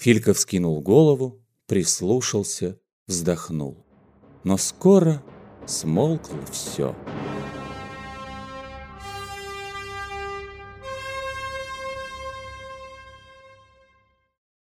Филька вскинул голову, прислушался, вздохнул. Но скоро смолкло все.